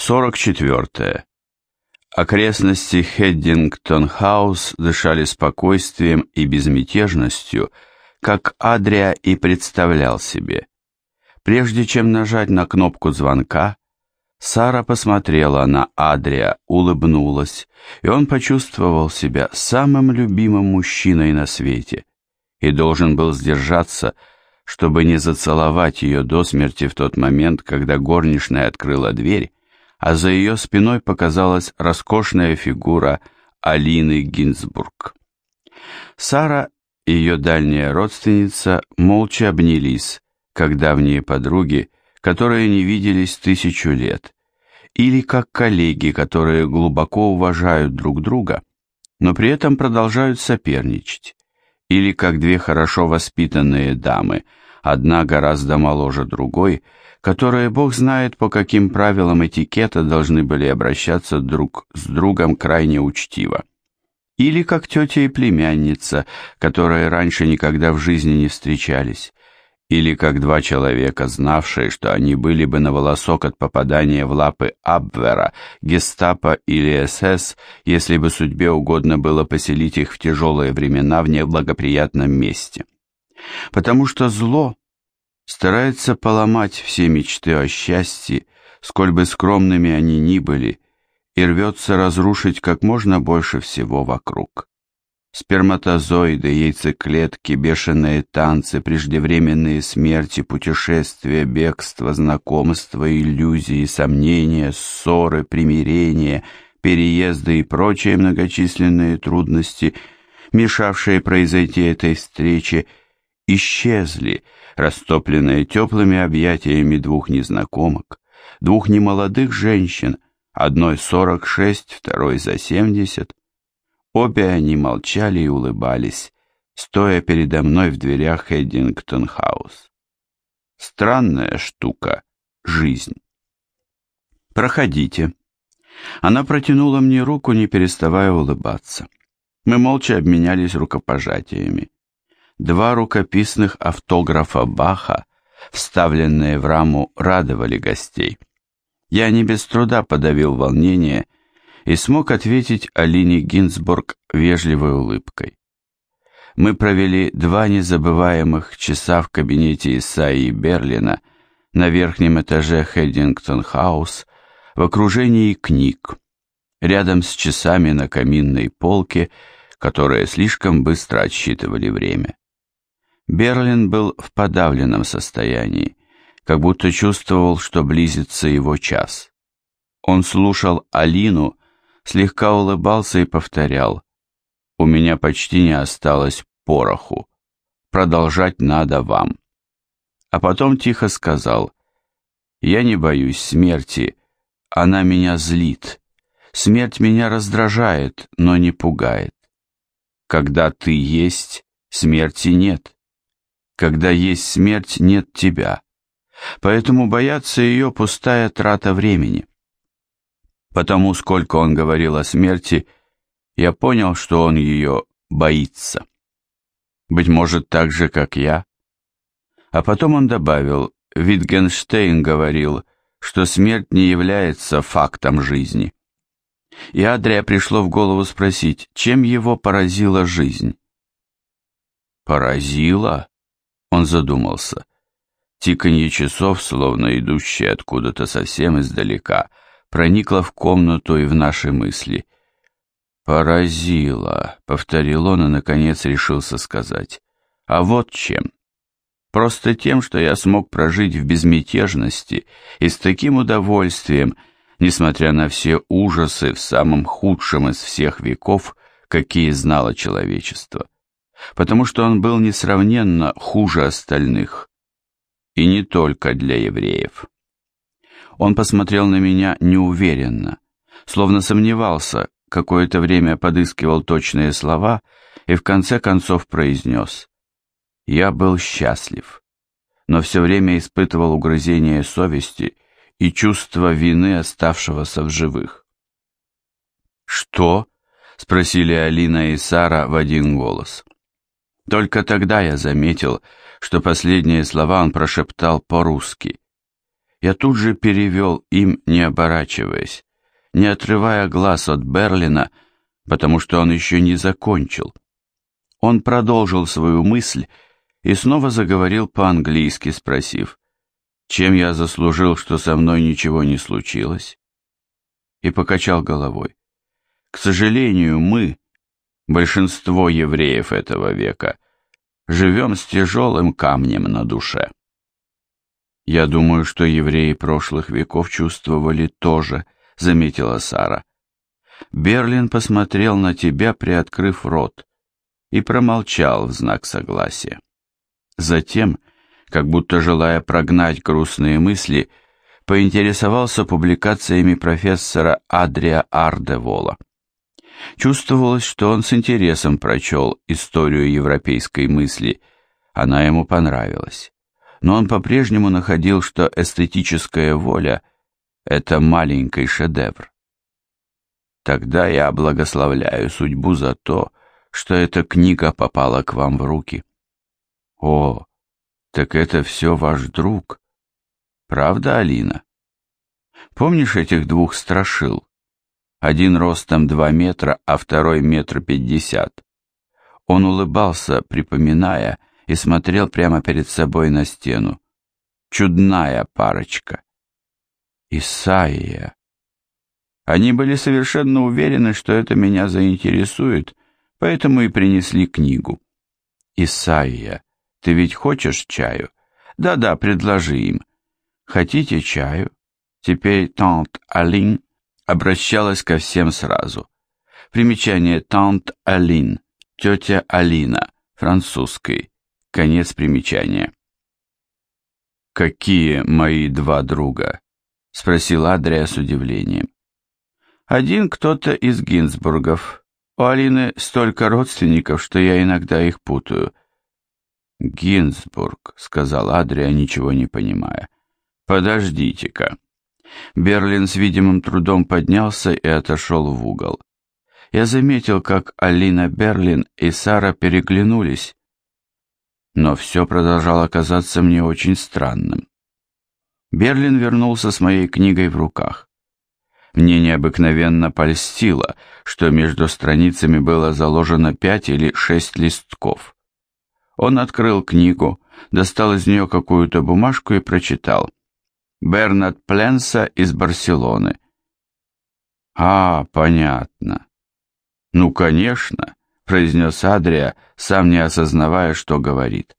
44. Окрестности Хеддингтон-хаус дышали спокойствием и безмятежностью, как Адрия и представлял себе. Прежде чем нажать на кнопку звонка, Сара посмотрела на Адрия, улыбнулась, и он почувствовал себя самым любимым мужчиной на свете и должен был сдержаться, чтобы не зацеловать ее до смерти в тот момент, когда горничная открыла дверь, а за ее спиной показалась роскошная фигура Алины Гинзбург. Сара и ее дальняя родственница молча обнялись, как давние подруги, которые не виделись тысячу лет, или как коллеги, которые глубоко уважают друг друга, но при этом продолжают соперничать, или как две хорошо воспитанные дамы, одна гораздо моложе другой, которые Бог знает по каким правилам этикета должны были обращаться друг с другом крайне учтиво. Или как тетя и племянница, которые раньше никогда в жизни не встречались. Или как два человека, знавшие, что они были бы на волосок от попадания в лапы Абвера, гестапо или СС, если бы судьбе угодно было поселить их в тяжелые времена в неблагоприятном месте. Потому что зло старается поломать все мечты о счастье, сколь бы скромными они ни были, и рвется разрушить как можно больше всего вокруг. Сперматозоиды, яйцеклетки, бешеные танцы, преждевременные смерти, путешествия, бегство, знакомства, иллюзии, сомнения, ссоры, примирения, переезды и прочие многочисленные трудности, мешавшие произойти этой встрече, исчезли, растопленные теплыми объятиями двух незнакомок, двух немолодых женщин, одной сорок шесть, второй за семьдесят. Обе они молчали и улыбались, стоя передо мной в дверях Эддингтон-хаус. Странная штука — жизнь. «Проходите». Она протянула мне руку, не переставая улыбаться. Мы молча обменялись рукопожатиями. Два рукописных автографа Баха, вставленные в раму, радовали гостей. Я не без труда подавил волнение и смог ответить Алине Гинзбург вежливой улыбкой. Мы провели два незабываемых часа в кабинете Исаии Берлина на верхнем этаже Хеддингтон-хаус в окружении книг, рядом с часами на каминной полке, которые слишком быстро отсчитывали время. Берлин был в подавленном состоянии, как будто чувствовал, что близится его час. Он слушал Алину, слегка улыбался и повторял, «У меня почти не осталось пороху. Продолжать надо вам». А потом тихо сказал, «Я не боюсь смерти, она меня злит. Смерть меня раздражает, но не пугает. Когда ты есть, смерти нет». Когда есть смерть, нет тебя. Поэтому бояться ее пустая трата времени. Потому сколько он говорил о смерти, я понял, что он ее боится. Быть может, так же, как я. А потом он добавил, Витгенштейн говорил, что смерть не является фактом жизни. И Адрия пришло в голову спросить, чем его поразила жизнь. «Поразила?» Он задумался. Тиканье часов, словно идущее откуда-то совсем издалека, проникло в комнату и в наши мысли. «Поразило», — повторил он и, наконец, решился сказать. «А вот чем. Просто тем, что я смог прожить в безмятежности и с таким удовольствием, несмотря на все ужасы в самом худшем из всех веков, какие знало человечество потому что он был несравненно хуже остальных. И не только для евреев. Он посмотрел на меня неуверенно, словно сомневался, какое-то время подыскивал точные слова и в конце концов произнес «Я был счастлив, но все время испытывал угрызение совести и чувство вины оставшегося в живых». «Что?» — спросили Алина и Сара в один голос. Только тогда я заметил, что последние слова он прошептал по-русски. Я тут же перевел им, не оборачиваясь, не отрывая глаз от Берлина, потому что он еще не закончил. Он продолжил свою мысль и снова заговорил по-английски, спросив, чем я заслужил, что со мной ничего не случилось? И покачал головой. К сожалению, мы, большинство евреев этого века, живем с тяжелым камнем на душе. Я думаю, что евреи прошлых веков чувствовали тоже, заметила Сара. Берлин посмотрел на тебя, приоткрыв рот, и промолчал в знак согласия. Затем, как будто желая прогнать грустные мысли, поинтересовался публикациями профессора Адрия Ардевола. Чувствовалось, что он с интересом прочел историю европейской мысли, она ему понравилась. Но он по-прежнему находил, что эстетическая воля — это маленький шедевр. Тогда я благословляю судьбу за то, что эта книга попала к вам в руки. О, так это все ваш друг. Правда, Алина? Помнишь этих двух страшил? Один ростом два метра, а второй метр пятьдесят. Он улыбался, припоминая, и смотрел прямо перед собой на стену. Чудная парочка. Исаия. Они были совершенно уверены, что это меня заинтересует, поэтому и принесли книгу. Исаия, ты ведь хочешь чаю? Да-да, предложи им. Хотите чаю? Теперь Тант Алин обращалась ко всем сразу. Примечание Тант Алин, тетя Алина, французской. Конец примечания. «Какие мои два друга?» — спросил Адрия с удивлением. «Один кто-то из Гинзбургов. У Алины столько родственников, что я иногда их путаю. «Гинзбург», — сказал Адрия, ничего не понимая. «Подождите-ка». Берлин с видимым трудом поднялся и отошел в угол. Я заметил, как Алина Берлин и Сара переглянулись, но все продолжало казаться мне очень странным. Берлин вернулся с моей книгой в руках. Мне необыкновенно польстило, что между страницами было заложено пять или шесть листков. Он открыл книгу, достал из нее какую-то бумажку и прочитал. Бернард Пленса из Барселоны. «А, понятно». «Ну, конечно», — произнес Адрия, сам не осознавая, что говорит.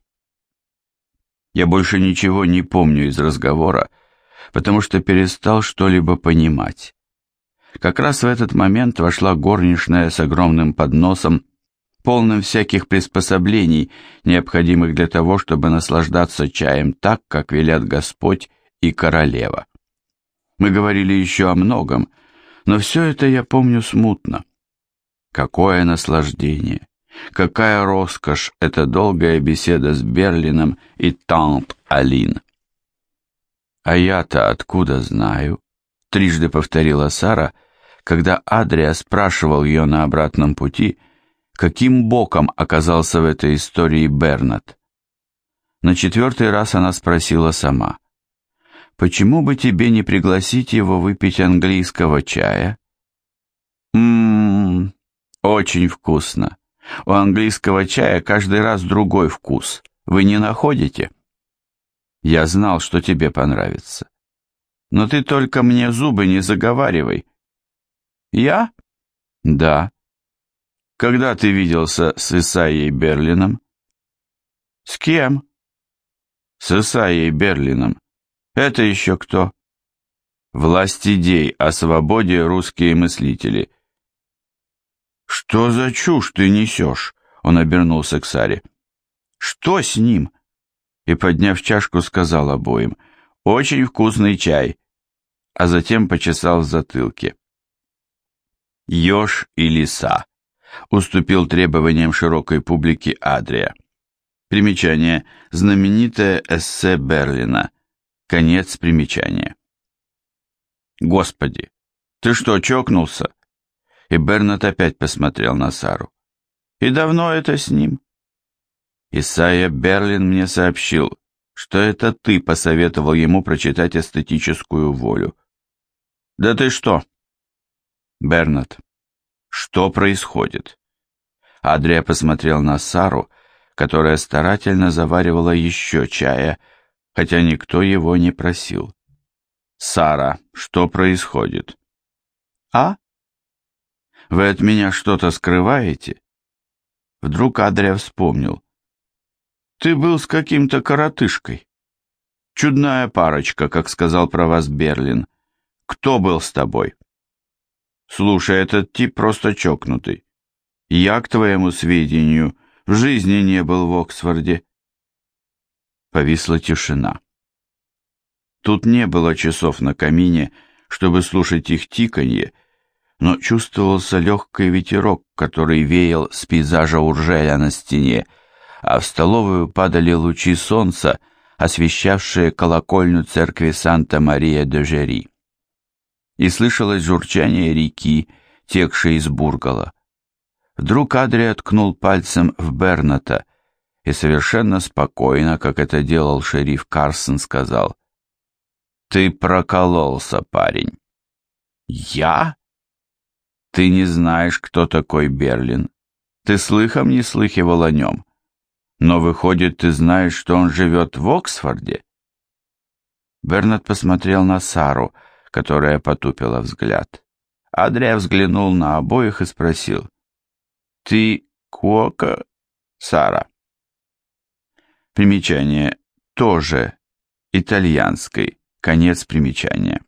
Я больше ничего не помню из разговора, потому что перестал что-либо понимать. Как раз в этот момент вошла горничная с огромным подносом полным всяких приспособлений, необходимых для того, чтобы наслаждаться чаем так, как велят Господь и королева. Мы говорили еще о многом, но все это я помню смутно. Какое наслаждение, какая роскошь эта долгая беседа с Берлином и Тант Алин. «А я-то откуда знаю?» — трижды повторила Сара, когда Адрия спрашивал ее на обратном пути — каким боком оказался в этой истории Бернат. На четвертый раз она спросила сама, «Почему бы тебе не пригласить его выпить английского чая?» «Ммм, очень вкусно. У английского чая каждый раз другой вкус. Вы не находите?» «Я знал, что тебе понравится. Но ты только мне зубы не заговаривай». «Я?» «Да. Когда ты виделся с Исаией Берлином? С кем? С Исаией Берлином. Это еще кто? Власть идей о свободе русские мыслители. Что за чушь ты несешь? Он обернулся к Саре. Что с ним? И, подняв чашку, сказал обоим. Очень вкусный чай. А затем почесал в затылке. Ёж и лиса уступил требованиям широкой публики Адрия. Примечание. Знаменитое эссе Берлина. Конец примечания. Господи, ты что, чокнулся? И Бернат опять посмотрел на Сару. И давно это с ним? Исайя Берлин мне сообщил, что это ты посоветовал ему прочитать эстетическую волю. Да ты что? Бернат, что происходит? Адрия посмотрел на Сару, которая старательно заваривала еще чая, хотя никто его не просил. «Сара, что происходит?» «А?» «Вы от меня что-то скрываете?» Вдруг Адрия вспомнил. «Ты был с каким-то коротышкой. Чудная парочка, как сказал про вас Берлин. Кто был с тобой?» «Слушай, этот тип просто чокнутый. Я, к твоему сведению, в жизни не был в Оксфорде». Повисла тишина. Тут не было часов на камине, чтобы слушать их тиканье, но чувствовался легкий ветерок, который веял с пейзажа Уржеля на стене, а в столовую падали лучи солнца, освещавшие колокольню церкви Санта-Мария-де-Жери. И слышалось журчание реки, текшей из бургала. Вдруг Адри ткнул пальцем в Берната и совершенно спокойно, как это делал шериф Карсон, сказал, «Ты прокололся, парень». «Я?» «Ты не знаешь, кто такой Берлин. Ты слыхом не слыхивал о нем. Но, выходит, ты знаешь, что он живет в Оксфорде?» Бернат посмотрел на Сару, которая потупила взгляд. Адрия взглянул на обоих и спросил, «Ты Куока, Сара?» Примечание тоже итальянской. Конец примечания.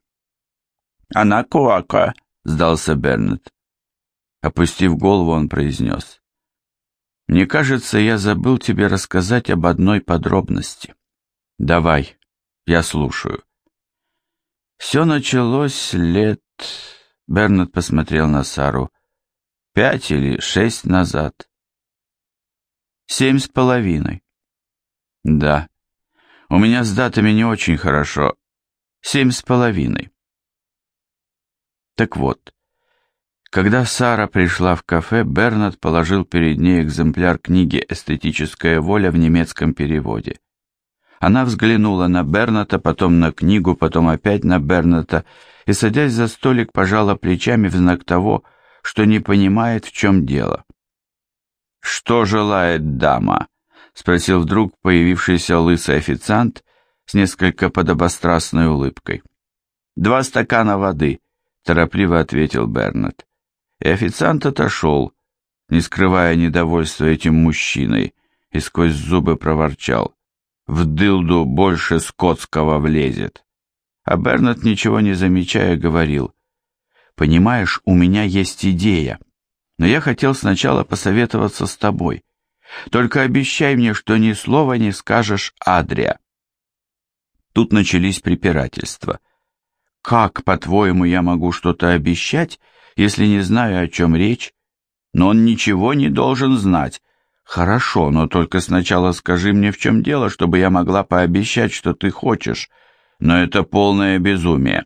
«Она Куака», — сдался Бернет. Опустив голову, он произнес. «Мне кажется, я забыл тебе рассказать об одной подробности. Давай, я слушаю». Все началось лет... Бернет посмотрел на Сару. Пять или шесть назад. Семь с половиной. Да. У меня с датами не очень хорошо, Семь с половиной. Так вот, когда Сара пришла в кафе, Бернард положил перед ней экземпляр книги «Эстетическая воля» в немецком переводе. Она взглянула на Берната, потом на книгу, потом опять на Берната и, садясь за столик, пожала плечами в знак того, что не понимает, в чем дело. «Что желает дама?» — спросил вдруг появившийся лысый официант с несколько подобострастной улыбкой. «Два стакана воды», — торопливо ответил Бернет. И официант отошел, не скрывая недовольства этим мужчиной, и сквозь зубы проворчал. «В дылду больше скотского влезет». А Бернет, ничего не замечая, говорил. «Понимаешь, у меня есть идея, но я хотел сначала посоветоваться с тобой. Только обещай мне, что ни слова не скажешь Адрия». Тут начались препирательства. «Как, по-твоему, я могу что-то обещать, если не знаю, о чем речь? Но он ничего не должен знать. Хорошо, но только сначала скажи мне, в чем дело, чтобы я могла пообещать, что ты хочешь. Но это полное безумие.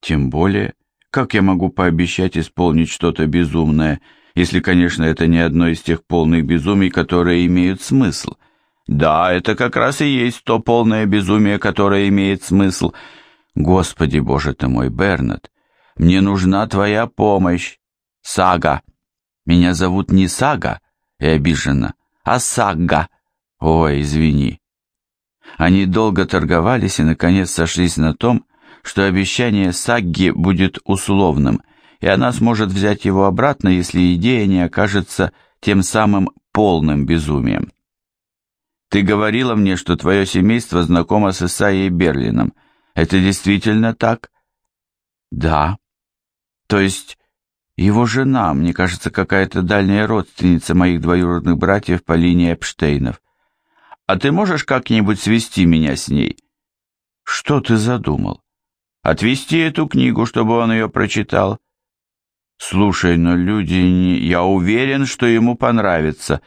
Тем более, как я могу пообещать исполнить что-то безумное, если, конечно, это не одно из тех полных безумий, которые имеют смысл?» Да, это как раз и есть то полное безумие, которое имеет смысл. Господи, боже ты мой, Бернет, мне нужна твоя помощь. Сага. Меня зовут не Сага, и обижена, а Сага. Ой, извини. Они долго торговались и, наконец, сошлись на том, что обещание Сагги будет условным, и она сможет взять его обратно, если идея не окажется тем самым полным безумием. Ты говорила мне, что твое семейство знакомо с Исаией Берлином. Это действительно так? Да. То есть его жена, мне кажется, какая-то дальняя родственница моих двоюродных братьев по линии Эпштейнов. А ты можешь как-нибудь свести меня с ней? Что ты задумал? Отвести эту книгу, чтобы он ее прочитал? Слушай, но люди не... Я уверен, что ему понравится.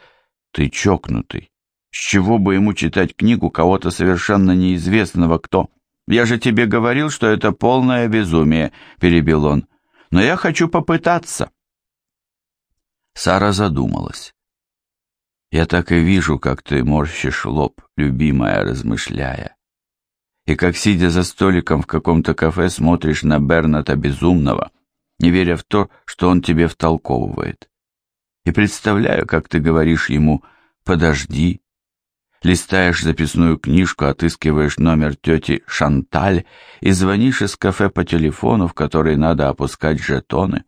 Ты чокнутый. С чего бы ему читать книгу кого-то совершенно неизвестного кто? Я же тебе говорил, что это полное безумие, перебил он. Но я хочу попытаться. Сара задумалась. Я так и вижу, как ты морщишь лоб, любимая, размышляя. И как, сидя за столиком в каком-то кафе, смотришь на Берната Безумного, не веря в то, что он тебе втолковывает. И представляю, как ты говоришь ему «подожди», листаешь записную книжку, отыскиваешь номер тети Шанталь и звонишь из кафе по телефону, в который надо опускать жетоны.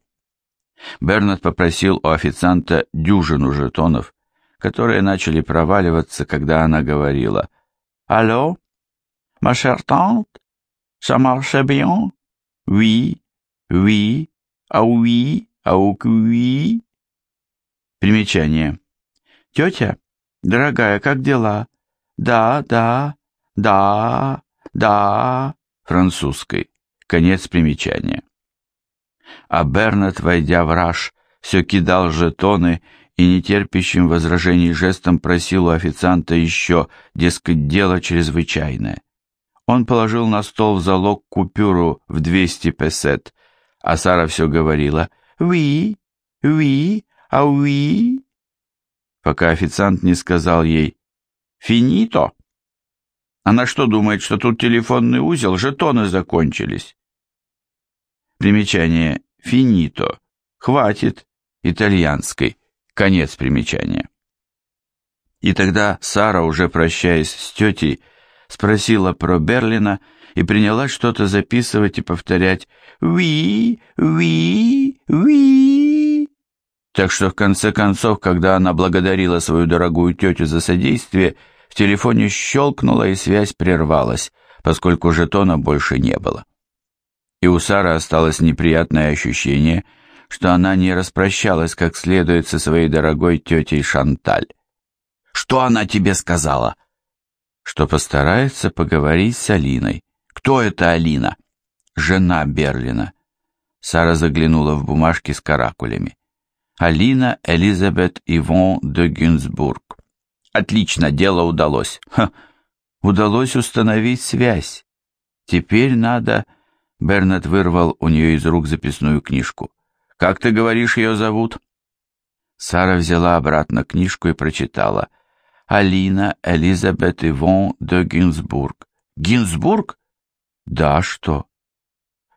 Бернард попросил у официанта дюжину жетонов, которые начали проваливаться, когда она говорила «Алло, ma chère tante, ça marche bien? Oui, oui, а oui, а oui». Примечание. «Тетя, дорогая, как дела?» «Да, да, да, да», французской. Конец примечания. А Бернет, войдя в раж, все кидал жетоны и нетерпящим возражений жестом просил у официанта еще, дескать, дело чрезвычайное. Он положил на стол в залог купюру в 200 песет, а Сара все говорила «Oui, oui, а oui», пока официант не сказал ей «Финито». Она что думает, что тут телефонный узел, жетоны закончились? Примечание «финито» — «хватит» итальянской. Конец примечания. И тогда Сара, уже прощаясь с тетей, спросила про Берлина и принялась что-то записывать и повторять «Ви, ви, ви». Так что в конце концов, когда она благодарила свою дорогую тетю за содействие, в телефоне щелкнуло и связь прервалась, поскольку жетона больше не было. И у Сары осталось неприятное ощущение – что она не распрощалась как следует со своей дорогой тетей Шанталь. «Что она тебе сказала?» «Что постарается поговорить с Алиной». «Кто это Алина?» «Жена Берлина». Сара заглянула в бумажки с каракулями. Алина Элизабет Ивон де Гюнсбург. Отлично, дело удалось. Ха, удалось установить связь. Теперь надо... Бернет вырвал у нее из рук записную книжку. «Как ты говоришь, ее зовут?» Сара взяла обратно книжку и прочитала. «Алина Элизабет Ивон де Гинзбург». «Гинзбург?» «Да, что?»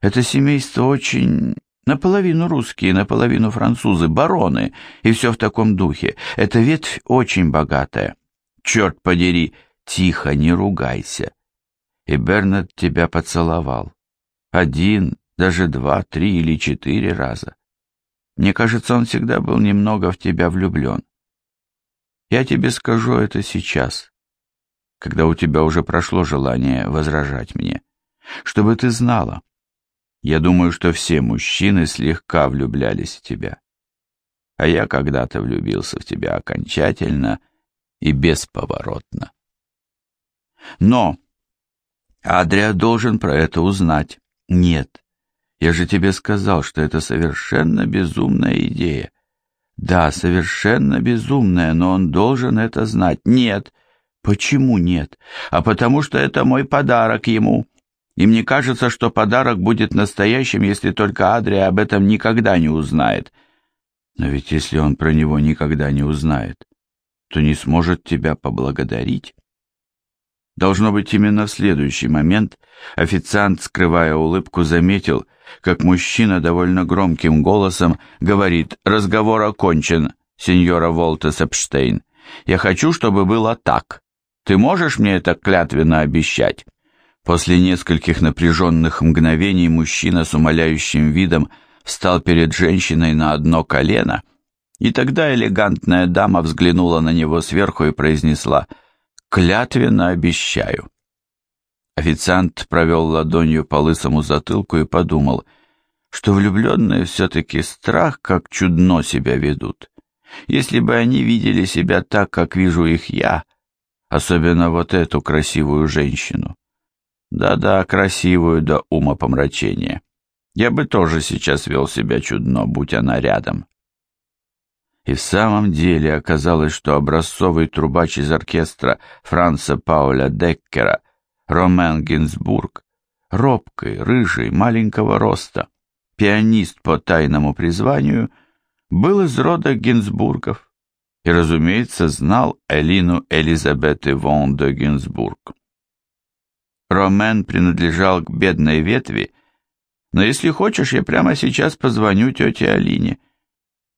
«Это семейство очень... наполовину русские, наполовину французы, бароны, и все в таком духе. Эта ветвь очень богатая. Черт подери, тихо, не ругайся». И Бернард тебя поцеловал. Один, даже два, три или четыре раза. Мне кажется, он всегда был немного в тебя влюблен. Я тебе скажу это сейчас, когда у тебя уже прошло желание возражать мне, чтобы ты знала. Я думаю, что все мужчины слегка влюблялись в тебя. А я когда-то влюбился в тебя окончательно и бесповоротно. Но Адрия должен про это узнать. Нет, я же тебе сказал, что это совершенно безумная идея. Да, совершенно безумная, но он должен это знать. Нет. Почему нет? А потому что это мой подарок ему. И мне кажется, что подарок будет настоящим, если только Адрия об этом никогда не узнает. Но ведь если он про него никогда не узнает, то не сможет тебя поблагодарить. Должно быть, именно в следующий момент официант, скрывая улыбку, заметил, как мужчина довольно громким голосом говорит «Разговор окончен, сеньора Волтес Эпштейн. Я хочу, чтобы было так. Ты можешь мне это клятвенно обещать?» После нескольких напряженных мгновений мужчина с умоляющим видом встал перед женщиной на одно колено, и тогда элегантная дама взглянула на него сверху и произнесла – клятвенно обещаю». Официант провел ладонью по лысому затылку и подумал, что влюбленные все-таки страх как чудно себя ведут. Если бы они видели себя так, как вижу их я, особенно вот эту красивую женщину. Да-да, красивую до ума помрачения. Я бы тоже сейчас вел себя чудно, будь она рядом. И в самом деле оказалось, что образцовый трубач из оркестра Франца Пауля Деккера, Ромен Гинзбург, робкий, рыжий, маленького роста, пианист по тайному призванию, был из рода Гинзбургов. и, разумеется, знал Элину Элизабет Ивон де Гинзбург. Ромен принадлежал к бедной ветви, но если хочешь, я прямо сейчас позвоню тете Алине.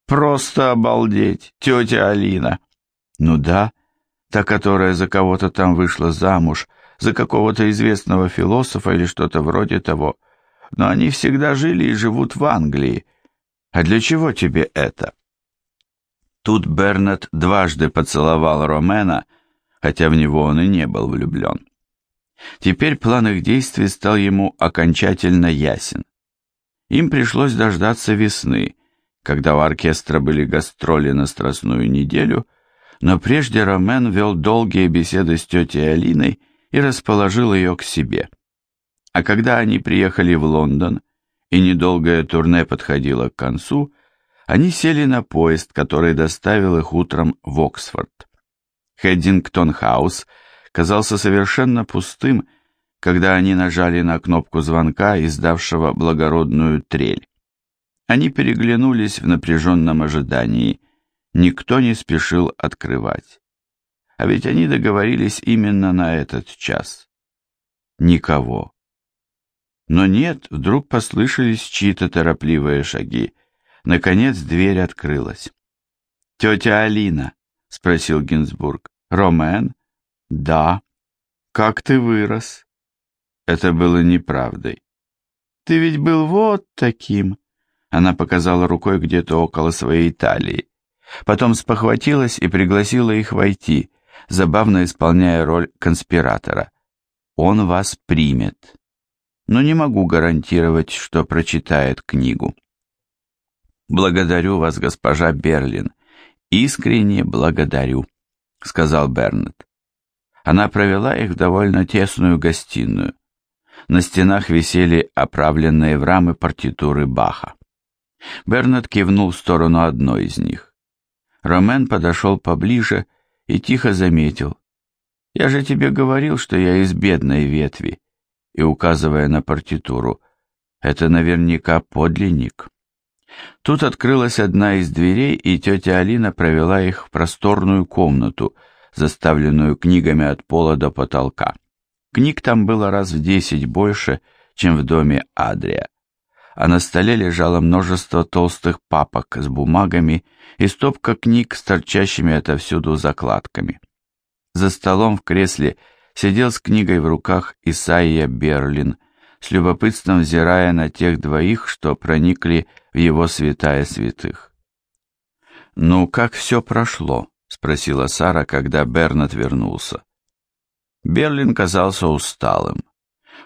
Просто обалдеть, тетя Алина. Ну да, та, которая за кого-то там вышла замуж, за какого-то известного философа или что-то вроде того. Но они всегда жили и живут в Англии. А для чего тебе это? Тут Бернет дважды поцеловал Ромена, хотя в него он и не был влюблен. Теперь план их действий стал ему окончательно ясен. Им пришлось дождаться весны, когда у оркестра были гастроли на Страстную неделю, но прежде Ромен вел долгие беседы с тетей Алиной и расположил ее к себе. А когда они приехали в Лондон, и недолгое турне подходило к концу, они сели на поезд, который доставил их утром в Оксфорд. Хэддингтон-хаус казался совершенно пустым, когда они нажали на кнопку звонка, издавшего благородную трель. Они переглянулись в напряженном ожидании. Никто не спешил открывать. А ведь они договорились именно на этот час. Никого. Но нет, вдруг послышались чьи-то торопливые шаги. Наконец дверь открылась. «Тетя Алина?» — спросил Гинзбург. «Ромен?» «Да». «Как ты вырос?» Это было неправдой. «Ты ведь был вот таким!» Она показала рукой где-то около своей талии. Потом спохватилась и пригласила их войти, забавно исполняя роль конспиратора. «Он вас примет, но не могу гарантировать, что прочитает книгу». «Благодарю вас, госпожа Берлин, искренне благодарю», — сказал Бернет. Она провела их в довольно тесную гостиную. На стенах висели оправленные в рамы партитуры Баха. Бернет кивнул в сторону одной из них. Ромен подошел поближе и тихо заметил. «Я же тебе говорил, что я из бедной ветви», и, указывая на партитуру, «это наверняка подлинник». Тут открылась одна из дверей, и тетя Алина провела их в просторную комнату, заставленную книгами от пола до потолка. Книг там было раз в десять больше, чем в доме Адрия. А на столе лежало множество толстых папок с бумагами и стопка книг с торчащими отовсюду закладками. За столом в кресле сидел с книгой в руках Исаия Берлин, с любопытством взирая на тех двоих, что проникли в его святая святых. «Ну, как все прошло?» — спросила Сара, когда Бернат вернулся. Берлин казался усталым.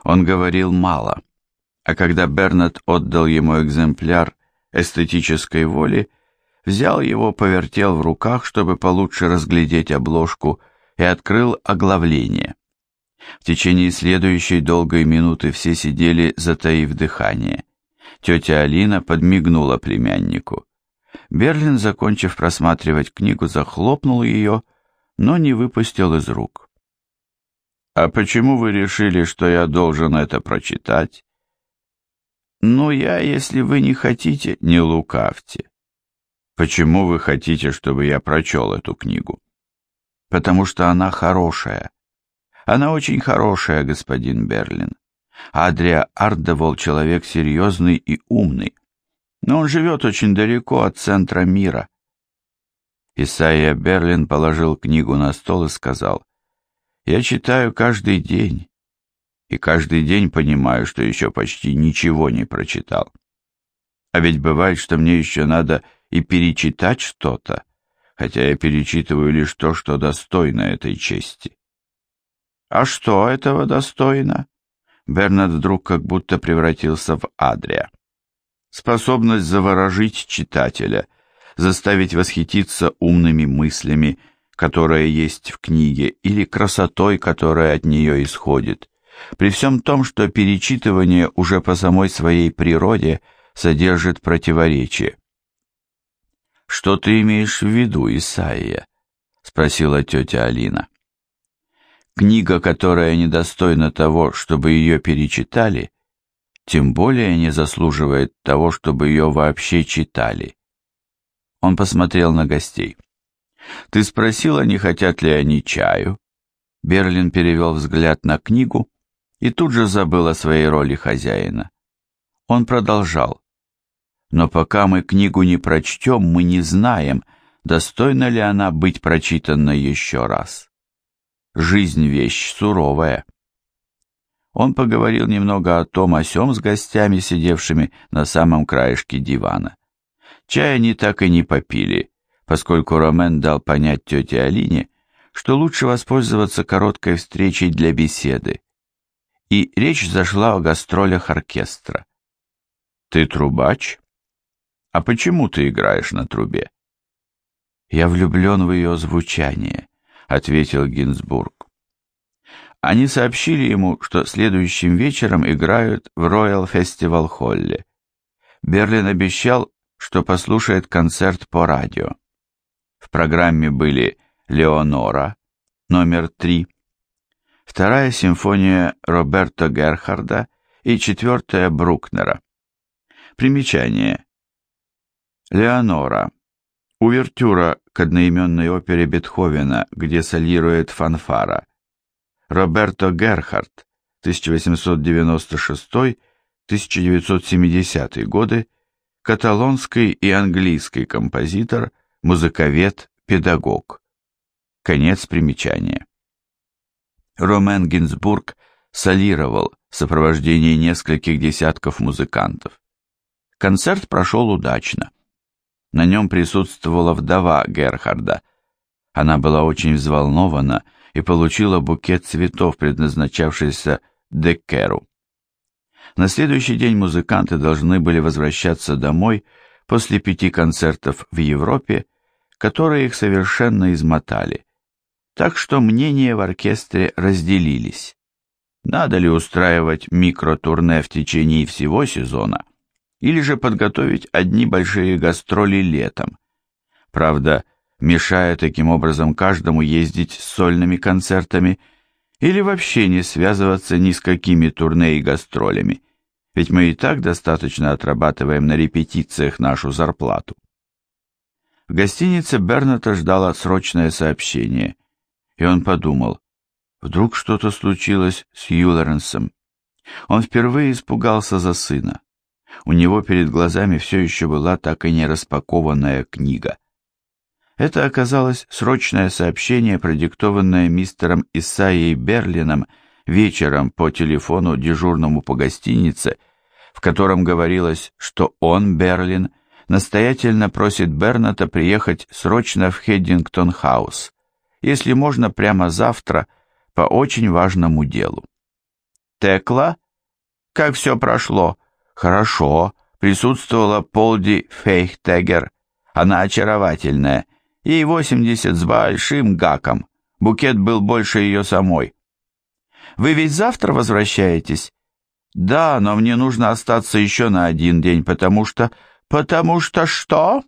Он говорил мало, а когда Бернат отдал ему экземпляр эстетической воли, взял его, повертел в руках, чтобы получше разглядеть обложку, и открыл оглавление. В течение следующей долгой минуты все сидели, затаив дыхание. Тетя Алина подмигнула племяннику. Берлин, закончив просматривать книгу, захлопнул ее, но не выпустил из рук. «А почему вы решили, что я должен это прочитать?» «Ну, я, если вы не хотите, не лукавьте». «Почему вы хотите, чтобы я прочел эту книгу?» «Потому что она хорошая. Она очень хорошая, господин Берлин. Адрия Ардевол человек серьезный и умный, но он живет очень далеко от центра мира». Исайя Берлин положил книгу на стол и сказал, я читаю каждый день, и каждый день понимаю, что еще почти ничего не прочитал. А ведь бывает, что мне еще надо и перечитать что-то, хотя я перечитываю лишь то, что достойно этой чести. А что этого достойно? Бернард вдруг как будто превратился в Адрия. Способность заворожить читателя, заставить восхититься умными мыслями, которая есть в книге, или красотой, которая от нее исходит, при всем том, что перечитывание уже по самой своей природе содержит противоречие. «Что ты имеешь в виду, Исаия?» — спросила тетя Алина. «Книга, которая недостойна того, чтобы ее перечитали, тем более не заслуживает того, чтобы ее вообще читали». Он посмотрел на гостей. Ты спросила, не хотят ли они чаю? Берлин перевел взгляд на книгу и тут же забыл о своей роли хозяина. Он продолжал. Но пока мы книгу не прочтем, мы не знаем, достойна ли она быть прочитана еще раз. Жизнь вещь суровая. Он поговорил немного о том о сём с гостями, сидевшими на самом краешке дивана. Чай они так и не попили, поскольку Ромен дал понять тете Алине, что лучше воспользоваться короткой встречей для беседы. И речь зашла о гастролях оркестра. «Ты трубач? А почему ты играешь на трубе?» «Я влюблен в ее звучание», — ответил Гинзбург. Они сообщили ему, что следующим вечером играют в Роyal Festival Холле. Берлин обещал, что послушает концерт по радио. В программе были «Леонора», номер 3, вторая симфония Роберто Герхарда и четвертая Брукнера. Примечание. «Леонора» Увертюра к одноименной опере Бетховена, где солирует фанфара. Роберто Герхард, 1896-1970 годы, каталонский и английский композитор, музыковед, педагог. Конец примечания. Ромен Гинзбург солировал в сопровождении нескольких десятков музыкантов. Концерт прошел удачно. На нем присутствовала вдова Герхарда. Она была очень взволнована и получила букет цветов, предназначавшийся Деккеру. На следующий день музыканты должны были возвращаться домой после пяти концертов в Европе, которые их совершенно измотали. Так что мнения в оркестре разделились. Надо ли устраивать микротурне в течение всего сезона, или же подготовить одни большие гастроли летом. Правда, мешая таким образом каждому ездить с сольными концертами или вообще не связываться ни с какими турне и гастролями, ведь мы и так достаточно отрабатываем на репетициях нашу зарплату. В гостинице Берната ждало срочное сообщение, и он подумал, вдруг что-то случилось с Юлеренсом. Он впервые испугался за сына. У него перед глазами все еще была так и не распакованная книга. Это оказалось срочное сообщение, продиктованное мистером Исаией Берлином вечером по телефону дежурному по гостинице, в котором говорилось, что он, Берлин, настоятельно просит Берната приехать срочно в Хеддингтон-хаус, если можно прямо завтра, по очень важному делу. «Текла? Как все прошло?» Хорошо, присутствовала Полди Фейхтегер. Она очаровательная. Ей 80 с большим гаком. Букет был больше ее самой. Вы ведь завтра возвращаетесь? Да, но мне нужно остаться еще на один день, потому что... Потому что что?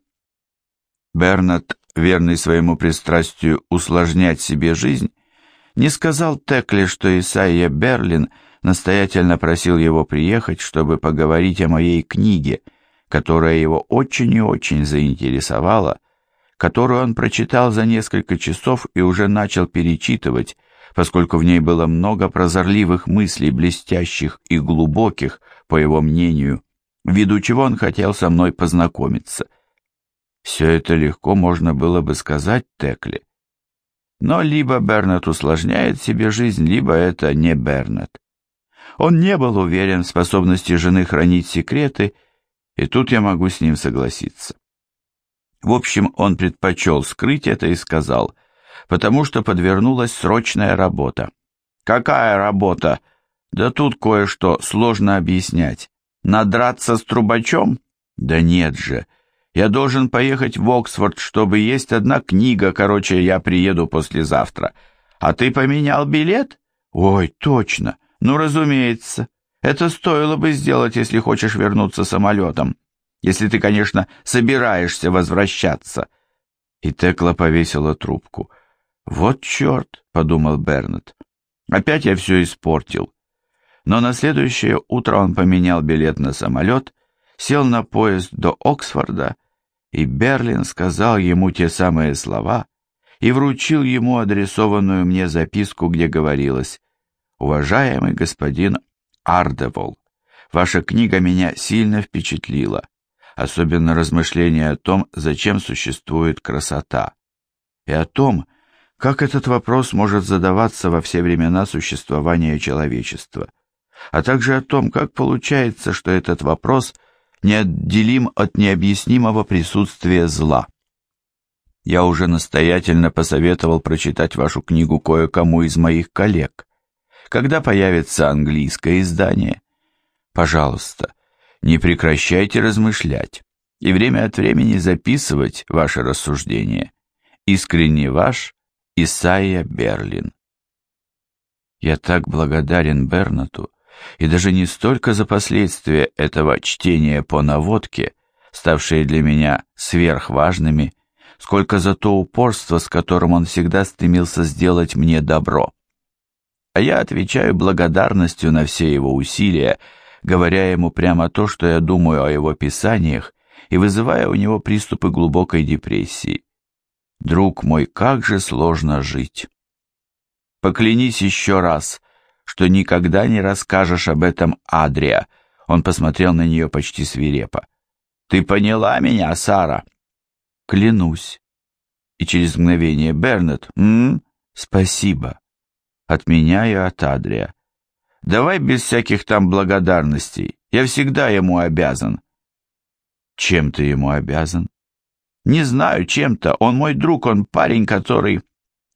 Бернат, верный своему пристрастию усложнять себе жизнь, не сказал Текле, что Исайя Берлин — настоятельно просил его приехать, чтобы поговорить о моей книге, которая его очень и очень заинтересовала, которую он прочитал за несколько часов и уже начал перечитывать, поскольку в ней было много прозорливых мыслей, блестящих и глубоких, по его мнению, ввиду чего он хотел со мной познакомиться. Все это легко можно было бы сказать Текли. Но либо Бернет усложняет себе жизнь, либо это не Бернет. Он не был уверен в способности жены хранить секреты, и тут я могу с ним согласиться. В общем, он предпочел скрыть это и сказал, потому что подвернулась срочная работа. «Какая работа? Да тут кое-что сложно объяснять. Надраться с трубачом? Да нет же. Я должен поехать в Оксфорд, чтобы есть одна книга, короче, я приеду послезавтра. А ты поменял билет? Ой, точно. Ну, разумеется. Это стоило бы сделать, если хочешь вернуться самолетом. Если ты, конечно, собираешься возвращаться. И Текла повесила трубку. «Вот черт», — подумал Бернет. «Опять я все испортил». Но на следующее утро он поменял билет на самолет, сел на поезд до Оксфорда, и Берлин сказал ему те самые слова, и вручил ему адресованную мне записку, где говорилось «Уважаемый господин Ардевол, ваша книга меня сильно впечатлила, особенно размышления о том, зачем существует красота, и о том, как этот вопрос может задаваться во все времена существования человечества, а также о том, как получается, что этот вопрос неотделим от необъяснимого присутствия зла. Я уже настоятельно посоветовал прочитать вашу книгу кое-кому из моих коллег. Когда появится английское издание? Пожалуйста, не прекращайте размышлять и время от времени записывать ваши рассуждения. Искренне ваш Исайя Берлин. Я так благодарен Бернату, и даже не столько за последствия этого чтения по наводке, ставшие для меня сверхважными, сколько за то упорство, с которым он всегда стремился сделать мне добро. А я отвечаю благодарностью на все его усилия, говоря ему прямо то, что я думаю о его писаниях, и вызывая у него приступы глубокой депрессии. Друг мой, как же сложно жить. Поклянись еще раз, что никогда не расскажешь об этом Адрия. Он посмотрел на нее почти свирепо. Ты поняла меня, Сара? Клянусь. И через мгновение Бернет, м, спасибо. От меня и от Адрия. Давай без всяких там благодарностей. Я всегда ему обязан. Чем ты ему обязан? Не знаю, чем-то. Он мой друг, он парень, который,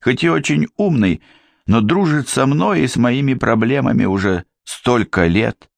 хоть и очень умный, но дружит со мной и с моими проблемами уже столько лет.